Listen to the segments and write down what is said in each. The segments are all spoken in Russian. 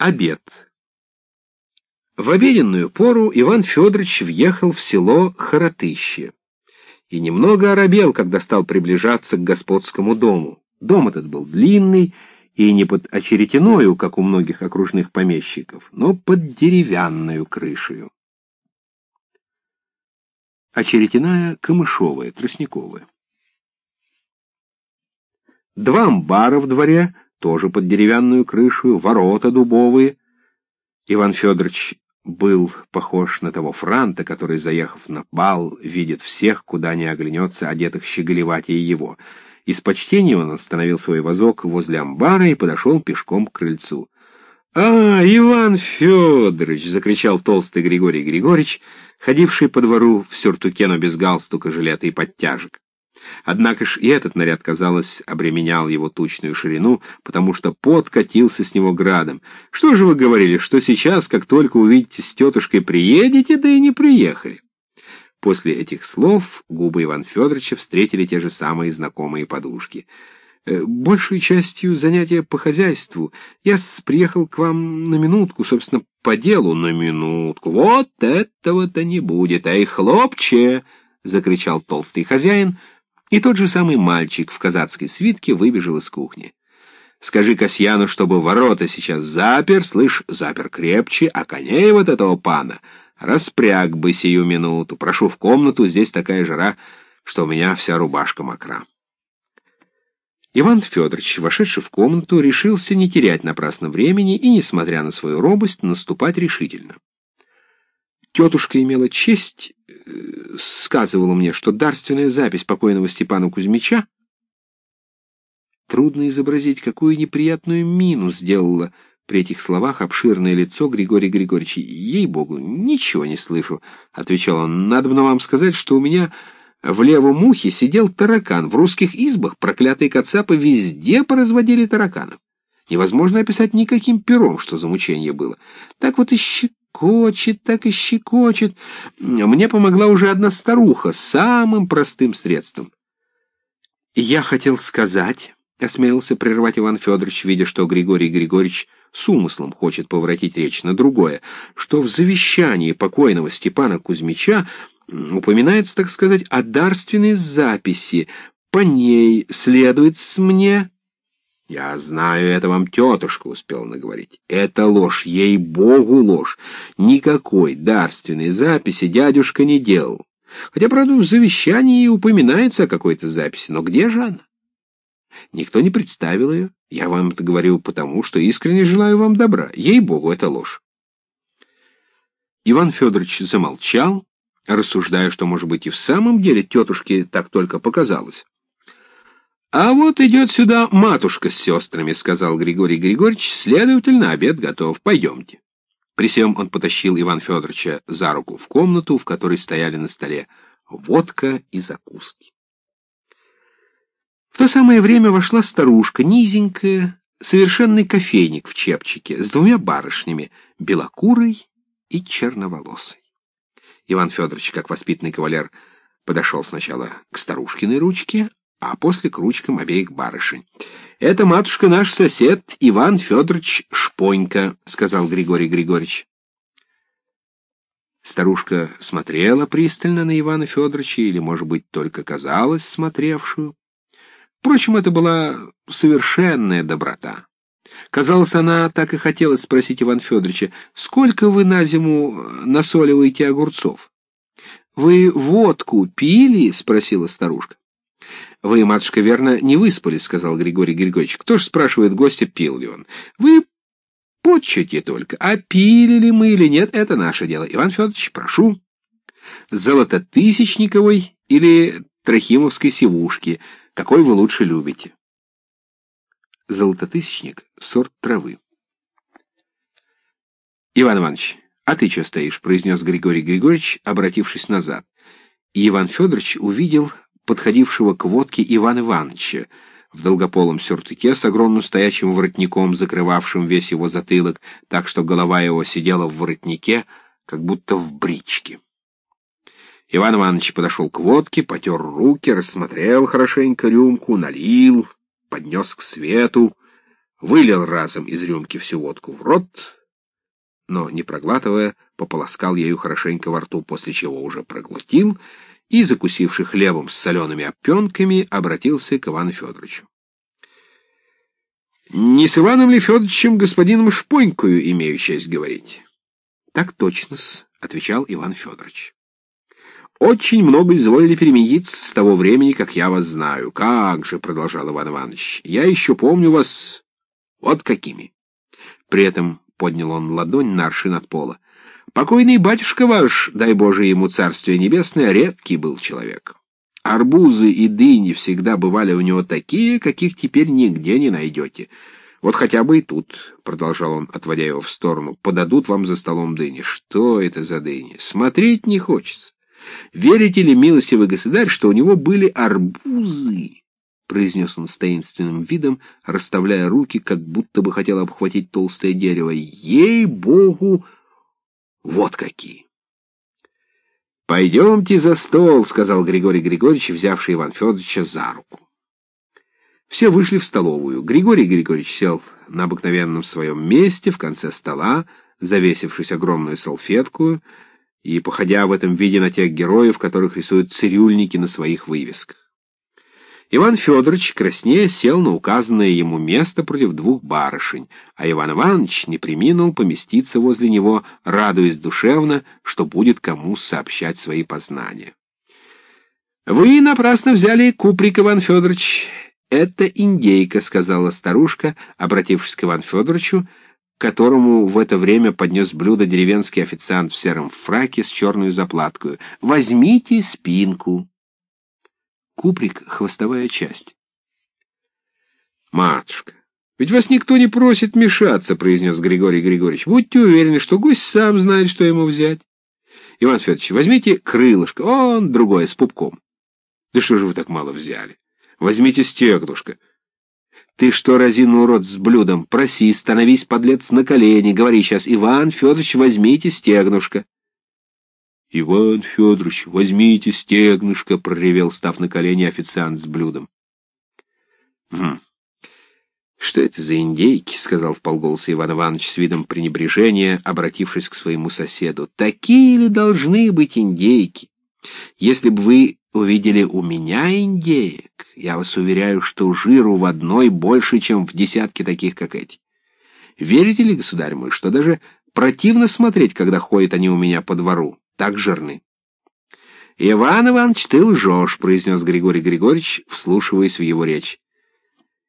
Обед. В обеденную пору Иван Федорович въехал в село Харатыще и немного оробел, когда стал приближаться к господскому дому. Дом этот был длинный и не под очеретиною, как у многих окружных помещиков, но под деревянную крышею. Очеретиная камышовая, тростниковая. Два амбара в дворе — тоже под деревянную крышу, ворота дубовые. Иван Федорович был похож на того франта, который, заехав на бал, видит всех, куда ни оглянется, одетых щеголеватее его. Из почтения он остановил свой вазок возле амбара и подошел пешком к крыльцу. «А, Иван Федорович!» — закричал толстый Григорий Григорьевич, ходивший по двору в сюртуке, но без галстука, жилета и подтяжек. Однако ж и этот наряд, казалось, обременял его тучную ширину, потому что пот катился с него градом. Что же вы говорили, что сейчас, как только увидите с тетушкой, приедете, да и не приехали? После этих слов губы Ивана Федоровича встретили те же самые знакомые подушки. «Э, «Большей частью занятия по хозяйству. Я приехал к вам на минутку, собственно, по делу на минутку. Вот этого-то не будет, ай, хлопче!» — закричал толстый хозяин — и тот же самый мальчик в казацкой свитке выбежал из кухни. «Скажи Касьяну, чтобы ворота сейчас запер, слышь, запер крепче, а коней вот этого пана распряг бы сию минуту. Прошу в комнату, здесь такая жара, что у меня вся рубашка мокра». Иван Федорович, вошедший в комнату, решился не терять напрасно времени и, несмотря на свою робость, наступать решительно. Тетушка имела честь, сказывала мне, что дарственная запись покойного Степана Кузьмича Трудно изобразить, какую неприятную мину сделала при этих словах обширное лицо Григория Григорьевича. «Ей-богу, ничего не слышу», — отвечал он. «Надо бы вам сказать, что у меня в левом ухе сидел таракан. В русских избах проклятые кацапы везде поразводили тараканов. Невозможно описать никаким пером, что за мучение было. Так вот и щекочет, так и щекочет. Мне помогла уже одна старуха самым простым средством. Я хотел сказать, — осмелился прервать Иван Федорович, видя, что Григорий Григорьевич с умыслом хочет поворотить речь на другое, что в завещании покойного Степана Кузьмича упоминается, так сказать, о дарственной записи. По ней следует с мне «Я знаю, это вам тетушка успела наговорить. Это ложь, ей-богу ложь. Никакой дарственной записи дядюшка не делал. Хотя, правда, в завещании упоминается о какой-то записи. Но где же она? Никто не представил ее. Я вам это говорю потому, что искренне желаю вам добра. Ей-богу, это ложь». Иван Федорович замолчал, рассуждая, что, может быть, и в самом деле тетушке так только показалось. «А вот идет сюда матушка с сестрами», — сказал Григорий Григорьевич. «Следовательно, обед готов. Пойдемте». При всем он потащил Иван Федоровича за руку в комнату, в которой стояли на столе водка и закуски. В то самое время вошла старушка, низенькая, совершенный кофейник в чепчике, с двумя барышнями, белокурой и черноволосой. Иван Федорович, как воспитанный кавалер, подошел сначала к старушкиной ручке, а после к ручкам обеих барышень. «Это, матушка, наш сосед Иван Федорович Шпонька», — сказал Григорий Григорьевич. Старушка смотрела пристально на Ивана Федоровича, или, может быть, только казалась смотревшую. Впрочем, это была совершенная доброта. Казалось, она так и хотела спросить Ивана Федоровича, сколько вы на зиму насоливаете огурцов? «Вы водку пили?» — спросила старушка. «Вы, матушка, верно, не выспались», — сказал Григорий Григорьевич. «Кто ж спрашивает гостя, пил ли он? Вы подчете только, а пили ли мы или нет, это наше дело. Иван Федорович, прошу. Золототысячниковой или Трохимовской сивушки, какой вы лучше любите?» Золототысячник — сорт травы. «Иван Иванович, а ты что стоишь?» — произнес Григорий Григорьевич, обратившись назад. И Иван Федорович увидел подходившего к водке Ивана Ивановича в долгополом сюртуке с огромным стоячим воротником, закрывавшим весь его затылок, так что голова его сидела в воротнике, как будто в бричке. Иван Иванович подошел к водке, потер руки, рассмотрел хорошенько рюмку, налил, поднес к свету. вылил разом из рюмки всю водку в рот, но, не проглатывая, пополоскал ею хорошенько во рту, после чего уже проглотил и, закусивший хлебом с солеными опенками, обратился к Ивану Федоровичу. «Не с Иваном ли Федоровичем господином Шпонькою имею честь говорить?» «Так точно-с», — отвечал Иван Федорович. «Очень много изволили перемениться с того времени, как я вас знаю. Как же», — продолжал Иван Иванович, — «я еще помню вас вот какими». При этом поднял он ладонь на аршин от пола. «Покойный батюшка ваш, дай Боже ему царствие небесное, редкий был человек. Арбузы и дыни всегда бывали у него такие, каких теперь нигде не найдете. Вот хотя бы и тут, — продолжал он, отводя его в сторону, — подадут вам за столом дыни. Что это за дыни? Смотреть не хочется. Верите ли, милостивый государь, что у него были арбузы? Произнес он с таинственным видом, расставляя руки, как будто бы хотел обхватить толстое дерево. Ей-богу, вот какие! «Пойдемте за стол», — сказал Григорий Григорьевич, взявший Иван Федоровича за руку. Все вышли в столовую. Григорий Григорьевич сел на обыкновенном своем месте в конце стола, завесившись огромную салфетку и походя в этом виде на тех героев, которых рисуют цирюльники на своих вывесках. Иван Федорович краснее сел на указанное ему место против двух барышень, а Иван Иванович не приминул поместиться возле него, радуясь душевно, что будет кому сообщать свои познания. «Вы напрасно взяли куприк, Иван Федорович. Это индейка», — сказала старушка, обратившись к Ивану Федоровичу, которому в это время поднес блюдо деревенский официант в сером фраке с черной заплаткой. «Возьмите спинку». Куприк — хвостовая часть. «Матушка, ведь вас никто не просит мешаться», — произнес Григорий Григорьевич. «Будьте уверены, что гость сам знает, что ему взять. Иван Федорович, возьмите крылышко, он другое, с пупком. Да что же вы так мало взяли? Возьмите стеклышко. Ты что разинул рот с блюдом? Проси, становись, подлец, на колени. Говори сейчас, Иван Федорович, возьмите стегнушка. — Иван Федорович, возьмите стегнышко, — проревел, став на колени официант с блюдом. — Хм. «Что это за индейки?» — сказал вполголоса Иван Иванович с видом пренебрежения, обратившись к своему соседу. «Такие ли должны быть индейки? Если бы вы увидели у меня индеек, я вас уверяю, что жиру в одной больше, чем в десятке таких, как эти. Верите ли, государь мой, что даже противно смотреть, когда ходят они у меня по двору? Так жирны. «Иван Иванович, ты лжешь», — произнес Григорий Григорьевич, вслушиваясь в его речь.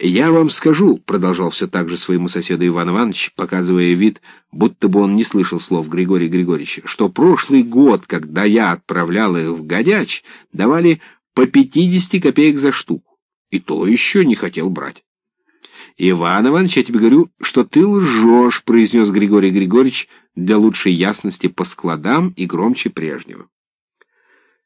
«Я вам скажу», — продолжал все так же своему соседу Иван Иванович, показывая вид, будто бы он не слышал слов Григория Григорьевича, что прошлый год, когда я отправлял их в Годяч, давали по пятидесяти копеек за штуку, и то еще не хотел брать. «Иван Иванович, я тебе говорю, что ты лжешь», — произнес Григорий Григорьевич для лучшей ясности по складам и громче прежнего.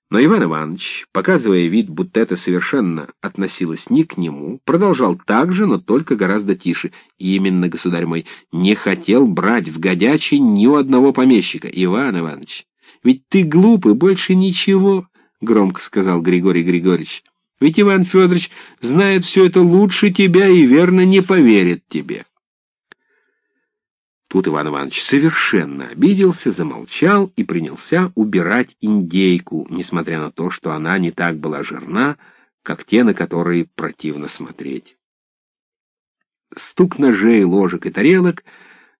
Но Иван Иванович, показывая вид, будто это совершенно относилось не к нему, продолжал так же, но только гораздо тише. И именно, государь мой, не хотел брать в годячий ни у одного помещика. Иван Иванович, ведь ты глупый, больше ничего, — громко сказал Григорий Григорьевич. Ведь Иван Федорович знает все это лучше тебя и верно не поверит тебе. Тут Иван Иванович совершенно обиделся, замолчал и принялся убирать индейку, несмотря на то, что она не так была жирна, как те, на которые противно смотреть. Стук ножей, ложек и тарелок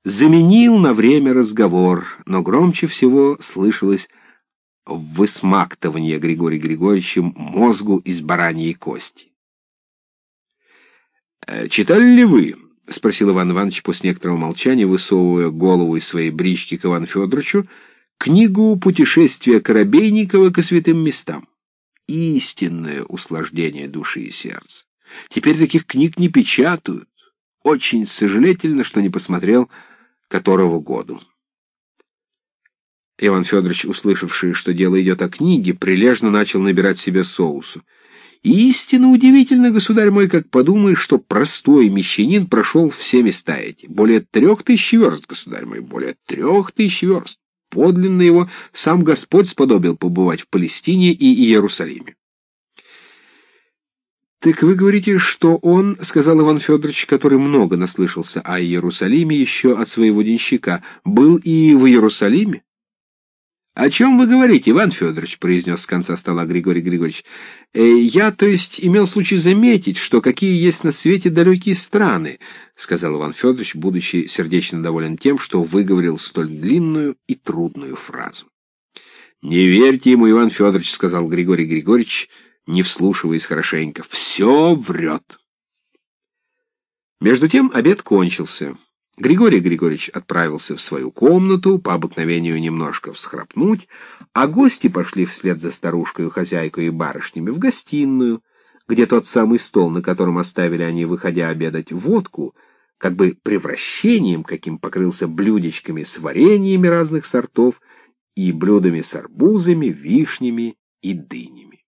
заменил на время разговор, но громче всего слышалось высмактывание Григория Григорьевичем мозгу из бараньей кости. «Э, «Читали ли вы?» — спросил Иван Иванович после некоторого молчания, высовывая голову из своей брички к Ивану Федоровичу, книгу «Путешествие Коробейникова к святым местам». Истинное услаждение души и сердца. Теперь таких книг не печатают. Очень сожалительно, что не посмотрел которого году. Иван Федорович, услышавший, что дело идет о книге, прилежно начал набирать себе соусу. Истинно удивительно, государь мой, как подумаешь, что простой мещанин прошел все места эти. Более трех тысяч верст, государь мой, более трех тысяч верст. Подлинно его сам Господь сподобил побывать в Палестине и Иерусалиме. «Так вы говорите, что он, — сказал Иван Федорович, который много наслышался о Иерусалиме еще от своего денщика, — был и в Иерусалиме?» «О чем вы говорите, Иван Федорович?» — произнес с конца стола Григорий Григорьевич. «Э, «Я, то есть, имел случай заметить, что какие есть на свете далекие страны», — сказал Иван Федорович, будучи сердечно доволен тем, что выговорил столь длинную и трудную фразу. «Не верьте ему, Иван Федорович», — сказал Григорий Григорьевич, не вслушиваясь хорошенько. «Все врет». Между тем обед кончился. Григорий Григорьевич отправился в свою комнату, по обыкновению немножко всхрапнуть, а гости пошли вслед за старушкой, хозяйкой и барышнями в гостиную, где тот самый стол, на котором оставили они, выходя обедать, водку, как бы превращением, каким покрылся блюдечками с вареньями разных сортов и блюдами с арбузами, вишнями и дынями.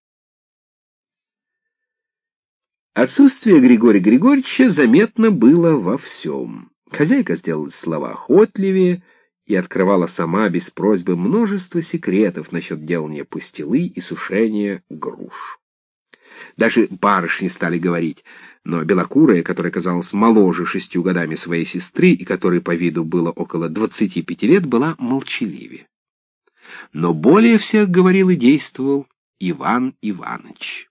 Отсутствие Григория Григорьевича заметно было во всем. Хозяйка сделалась словоохотливее и открывала сама без просьбы множество секретов насчет делания пустилы и сушения груш. Даже барышни стали говорить, но белокурая, которая казалась моложе шестью годами своей сестры и которой по виду было около двадцати пяти лет, была молчаливее. Но более всех говорил и действовал Иван Иванович.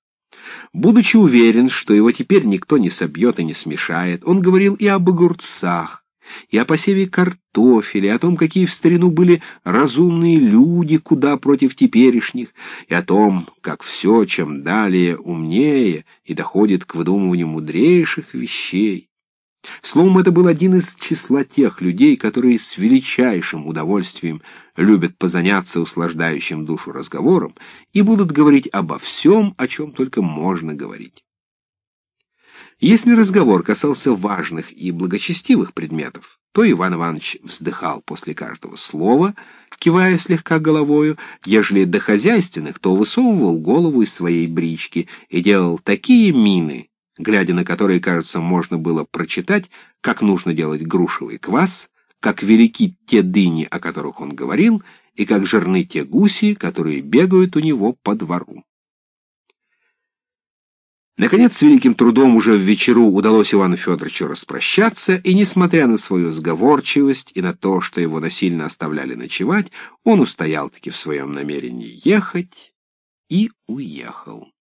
Будучи уверен, что его теперь никто не собьет и не смешает, он говорил и об огурцах, и о посеве картофеля, и о том, какие в старину были разумные люди, куда против теперешних, и о том, как все, чем далее, умнее и доходит к выдумыванию мудрейших вещей. Словом, это был один из числа тех людей, которые с величайшим удовольствием любят позаняться услаждающим душу разговором и будут говорить обо всем, о чем только можно говорить. Если разговор касался важных и благочестивых предметов, то Иван Иванович вздыхал после каждого слова, кивая слегка головою, ежели до хозяйственных, то высовывал голову из своей брички и делал такие мины, глядя на которые, кажется, можно было прочитать, как нужно делать грушевый квас, как велики те дыни, о которых он говорил, и как жирны те гуси, которые бегают у него по двору. Наконец, с великим трудом уже в вечеру удалось Ивану Федоровичу распрощаться, и, несмотря на свою сговорчивость и на то, что его насильно оставляли ночевать, он устоял-таки в своем намерении ехать и уехал.